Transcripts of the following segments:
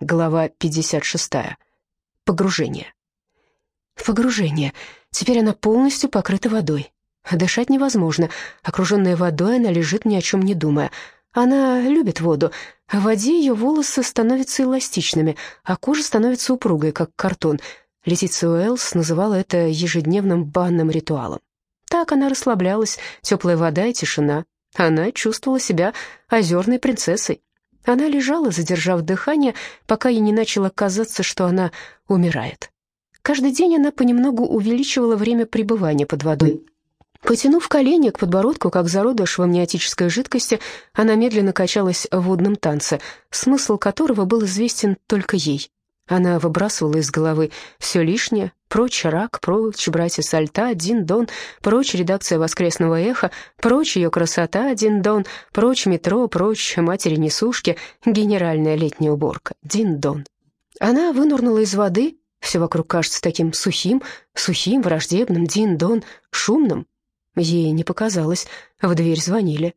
Глава 56. Погружение. Погружение. Теперь она полностью покрыта водой. Дышать невозможно. Окруженная водой, она лежит ни о чем не думая. Она любит воду. В воде ее волосы становятся эластичными, а кожа становится упругой, как картон. Летиция Уэллс называла это ежедневным банным ритуалом. Так она расслаблялась, теплая вода и тишина. Она чувствовала себя озерной принцессой. Она лежала, задержав дыхание, пока ей не начало казаться, что она умирает. Каждый день она понемногу увеличивала время пребывания под водой. Потянув колени к подбородку, как зародыш в амниотической жидкости, она медленно качалась в водном танце, смысл которого был известен только ей. Она выбрасывала из головы все лишнее, прочь рак, прочь братья Сальта, Дин-Дон, прочь редакция «Воскресного эха», прочь ее красота, Дин-Дон, прочь метро, прочь матери-несушки, генеральная летняя уборка, Дин-Дон. Она вынурнула из воды, все вокруг кажется таким сухим, сухим, враждебным, Дин-Дон, шумным. Ей не показалось, в дверь звонили.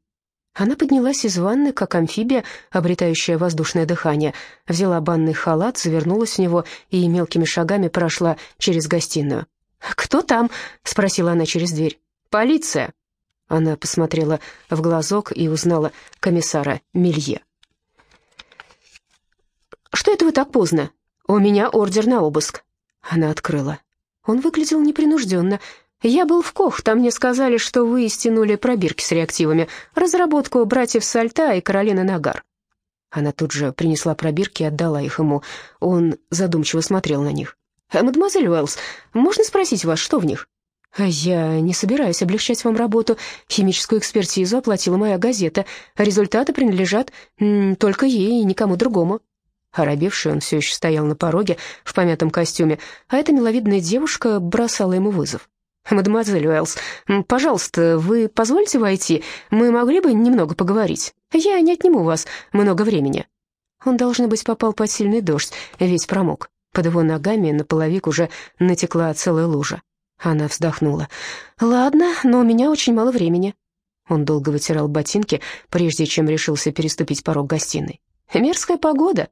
Она поднялась из ванны, как амфибия, обретающая воздушное дыхание, взяла банный халат, завернулась в него и мелкими шагами прошла через гостиную. «Кто там?» — спросила она через дверь. «Полиция». Она посмотрела в глазок и узнала комиссара Мелье. «Что это вы так поздно? У меня ордер на обыск». Она открыла. Он выглядел непринужденно, «Я был в Кох, там мне сказали, что вы стянули пробирки с реактивами, разработку братьев Сальта и Каролины Нагар». Она тут же принесла пробирки и отдала их ему. Он задумчиво смотрел на них. «Мадемуазель Уэллс, можно спросить вас, что в них?» «Я не собираюсь облегчать вам работу. Химическую экспертизу оплатила моя газета. Результаты принадлежат только ей и никому другому». Оробевший он все еще стоял на пороге в помятом костюме, а эта миловидная девушка бросала ему вызов. «Мадемуазель Уэллс, пожалуйста, вы позволите войти? Мы могли бы немного поговорить. Я не отниму у вас много времени». Он, должно быть, попал под сильный дождь, весь промок. Под его ногами на половик уже натекла целая лужа. Она вздохнула. «Ладно, но у меня очень мало времени». Он долго вытирал ботинки, прежде чем решился переступить порог гостиной. Мерзкая погода.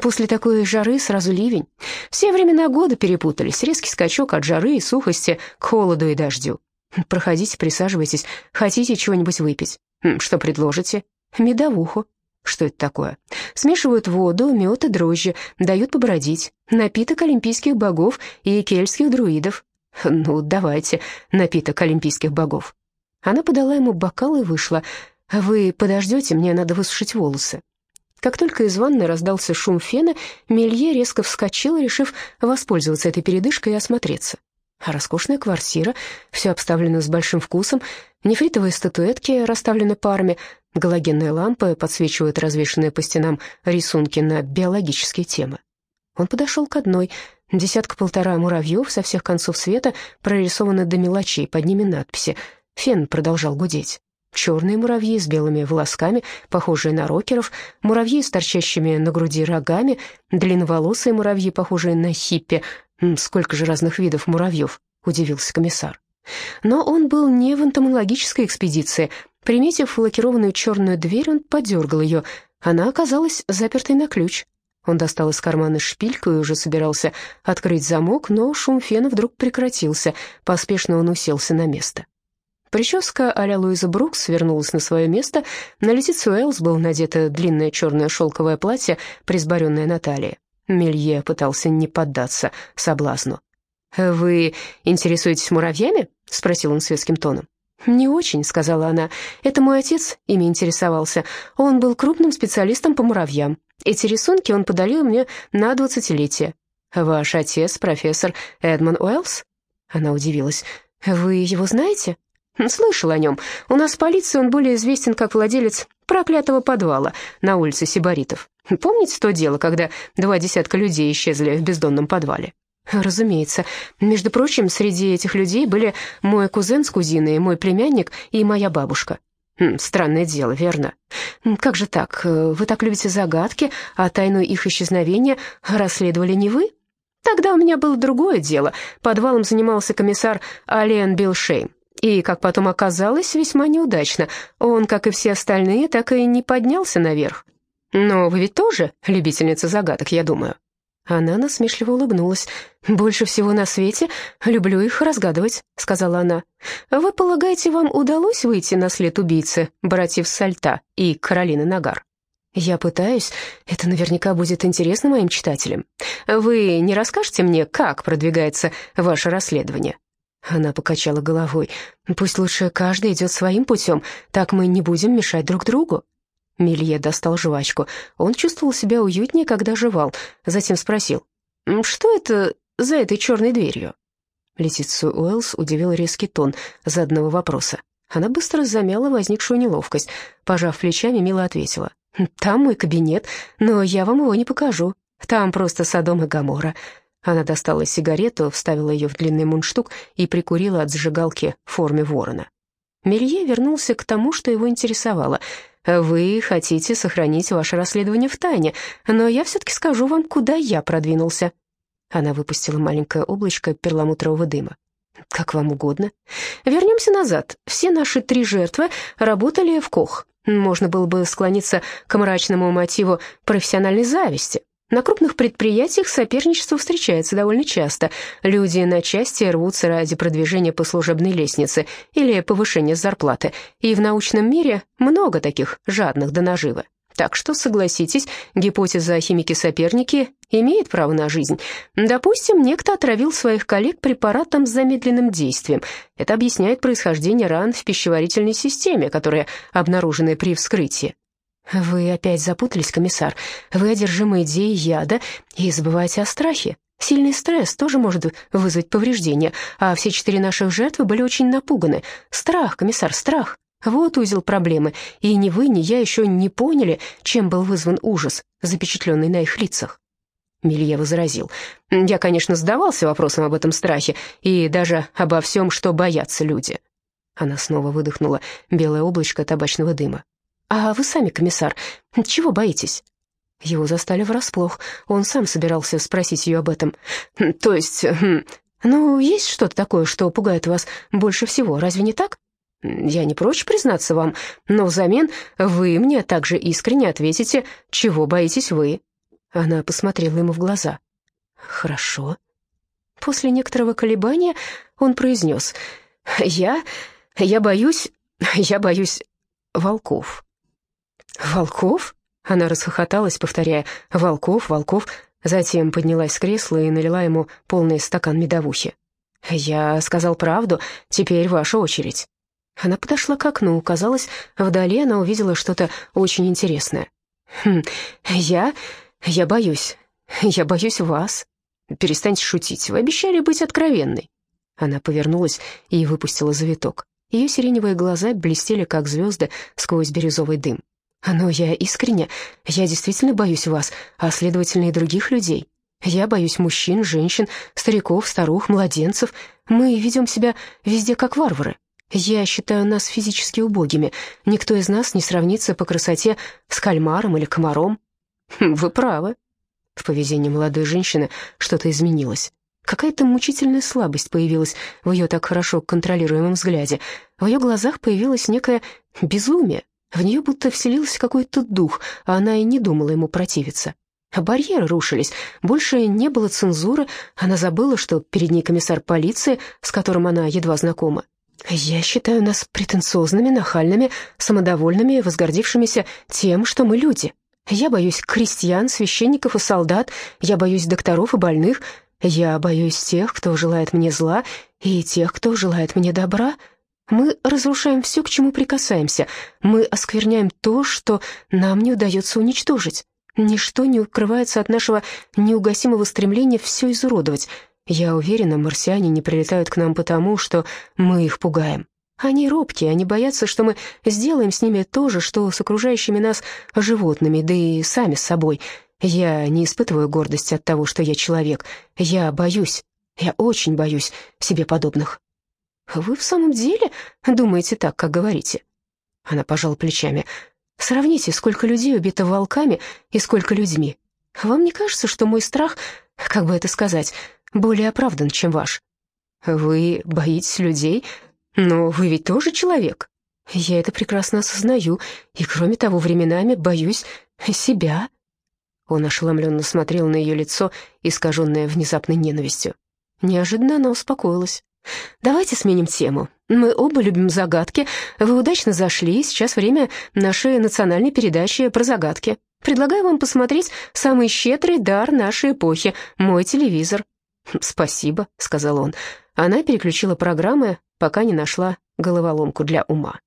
После такой жары сразу ливень. Все времена года перепутались. Резкий скачок от жары и сухости к холоду и дождю. Проходите, присаживайтесь. Хотите чего-нибудь выпить? Что предложите? Медовуху. Что это такое? Смешивают воду, мед и дрожжи, дают побродить. Напиток олимпийских богов и кельтских друидов. Ну, давайте, напиток олимпийских богов. Она подала ему бокал и вышла. «Вы подождете, мне надо высушить волосы». Как только из ванны раздался шум фена, Мелье резко вскочил, решив воспользоваться этой передышкой и осмотреться. А роскошная квартира, все обставлено с большим вкусом, нефритовые статуэтки расставлены парами, галогенные лампы подсвечивают развешанные по стенам рисунки на биологические темы. Он подошел к одной, десятка-полтора муравьев со всех концов света прорисованы до мелочей, под ними надписи. Фен продолжал гудеть черные муравьи с белыми волосками, похожие на рокеров, муравьи с торчащими на груди рогами, длинноволосые муравьи, похожие на хиппи. Сколько же разных видов муравьев, удивился комиссар. Но он был не в энтомологической экспедиции. Приметив лакированную черную дверь, он подергал ее. Она оказалась запертой на ключ. Он достал из кармана шпильку и уже собирался открыть замок, но шум фена вдруг прекратился. Поспешно он уселся на место. Прическа а-ля Луиза Брукс вернулась на свое место. На Летицию Уэллс было надето длинное черное шелковое платье, присборенное на талии. Мелье пытался не поддаться соблазну. «Вы интересуетесь муравьями?» — спросил он светским тоном. «Не очень», — сказала она. «Это мой отец ими интересовался. Он был крупным специалистом по муравьям. Эти рисунки он подарил мне на двадцатилетие». «Ваш отец профессор Эдмон Уэллс?» Она удивилась. «Вы его знаете?» «Слышал о нем. У нас в полиции он более известен как владелец проклятого подвала на улице Сибаритов. Помните то дело, когда два десятка людей исчезли в бездонном подвале?» «Разумеется. Между прочим, среди этих людей были мой кузен с кузиной, мой племянник и моя бабушка». Хм, «Странное дело, верно? Как же так? Вы так любите загадки, а тайну их исчезновения расследовали не вы?» «Тогда у меня было другое дело. Подвалом занимался комиссар Ален Билшейм. И, как потом оказалось, весьма неудачно. Он, как и все остальные, так и не поднялся наверх. Но вы ведь тоже любительница загадок, я думаю». Она насмешливо улыбнулась. «Больше всего на свете люблю их разгадывать», — сказала она. «Вы полагаете, вам удалось выйти на след убийцы, братьев Сальта и Каролины Нагар?» «Я пытаюсь. Это наверняка будет интересно моим читателям. Вы не расскажете мне, как продвигается ваше расследование?» Она покачала головой. «Пусть лучше каждый идет своим путем, так мы не будем мешать друг другу». Мелье достал жвачку. Он чувствовал себя уютнее, когда жевал. Затем спросил, «Что это за этой черной дверью?» Летицию Уэллс удивил резкий тон заданного вопроса. Она быстро замяла возникшую неловкость. Пожав плечами, Мила ответила, «Там мой кабинет, но я вам его не покажу. Там просто Содом и Гамора». Она достала сигарету, вставила ее в длинный мундштук и прикурила от зажигалки в форме ворона. Мелье вернулся к тому, что его интересовало — вы хотите сохранить ваше расследование в тайне, но я все-таки скажу вам, куда я продвинулся». Она выпустила маленькое облачко перламутрового дыма. «Как вам угодно. Вернемся назад. Все наши три жертвы работали в Кох. Можно было бы склониться к мрачному мотиву профессиональной зависти. На крупных предприятиях соперничество встречается довольно часто. Люди на части рвутся ради продвижения по служебной лестнице или повышения зарплаты. И в научном мире много таких жадных до наживы. Так что, согласитесь, гипотеза химики-соперники имеет право на жизнь. Допустим, некто отравил своих коллег препаратом с замедленным действием. Это объясняет происхождение ран в пищеварительной системе, которые обнаружены при вскрытии. «Вы опять запутались, комиссар. Вы одержимы идеей яда и забываете о страхе. Сильный стресс тоже может вызвать повреждения, а все четыре наших жертвы были очень напуганы. Страх, комиссар, страх. Вот узел проблемы, и ни вы, ни я еще не поняли, чем был вызван ужас, запечатленный на их лицах». Милье возразил. «Я, конечно, задавался вопросом об этом страхе и даже обо всем, что боятся люди». Она снова выдохнула белое облачко табачного дыма. «А вы сами, комиссар, чего боитесь?» Его застали врасплох. Он сам собирался спросить ее об этом. «То есть, хм, ну, есть что-то такое, что пугает вас больше всего, разве не так?» «Я не прочь признаться вам, но взамен вы мне также искренне ответите, чего боитесь вы». Она посмотрела ему в глаза. «Хорошо». После некоторого колебания он произнес, «Я... я боюсь... я боюсь волков». «Волков?» Она расхохоталась, повторяя «Волков, волков». Затем поднялась с кресла и налила ему полный стакан медовухи. «Я сказал правду, теперь ваша очередь». Она подошла к окну, казалось, вдали она увидела что-то очень интересное. «Хм, я... я боюсь. Я боюсь вас. Перестаньте шутить, вы обещали быть откровенной». Она повернулась и выпустила завиток. Ее сиреневые глаза блестели, как звезды, сквозь бирюзовый дым. Но я искренне, я действительно боюсь вас, а следовательно и других людей. Я боюсь мужчин, женщин, стариков, старух, младенцев. Мы ведем себя везде как варвары. Я считаю нас физически убогими. Никто из нас не сравнится по красоте с кальмаром или комаром. Хм, вы правы. В поведении молодой женщины что-то изменилось. Какая-то мучительная слабость появилась в ее так хорошо контролируемом взгляде. В ее глазах появилось некое безумие, в нее будто вселился какой-то дух, а она и не думала ему противиться. Барьеры рушились, больше не было цензуры, она забыла, что перед ней комиссар полиции, с которым она едва знакома. «Я считаю нас претенциозными, нахальными, самодовольными, возгордившимися тем, что мы люди. Я боюсь крестьян, священников и солдат, я боюсь докторов и больных, я боюсь тех, кто желает мне зла, и тех, кто желает мне добра». Мы разрушаем все, к чему прикасаемся. Мы оскверняем то, что нам не удается уничтожить. Ничто не укрывается от нашего неугасимого стремления все изуродовать. Я уверена, марсиане не прилетают к нам потому, что мы их пугаем. Они робкие, они боятся, что мы сделаем с ними то же, что с окружающими нас животными, да и сами с собой. Я не испытываю гордости от того, что я человек. Я боюсь, я очень боюсь себе подобных. «Вы в самом деле думаете так, как говорите?» Она пожала плечами. «Сравните, сколько людей убито волками и сколько людьми. Вам не кажется, что мой страх, как бы это сказать, более оправдан, чем ваш? Вы боитесь людей, но вы ведь тоже человек». Я это прекрасно осознаю, и, кроме того, временами боюсь себя». Он ошеломленно смотрел на ее лицо, искаженное внезапной ненавистью. Неожиданно она успокоилась. «Давайте сменим тему. Мы оба любим загадки. Вы удачно зашли, сейчас время нашей национальной передачи про загадки. Предлагаю вам посмотреть самый щедрый дар нашей эпохи — мой телевизор». «Спасибо», — сказал он. Она переключила программы, пока не нашла головоломку для ума.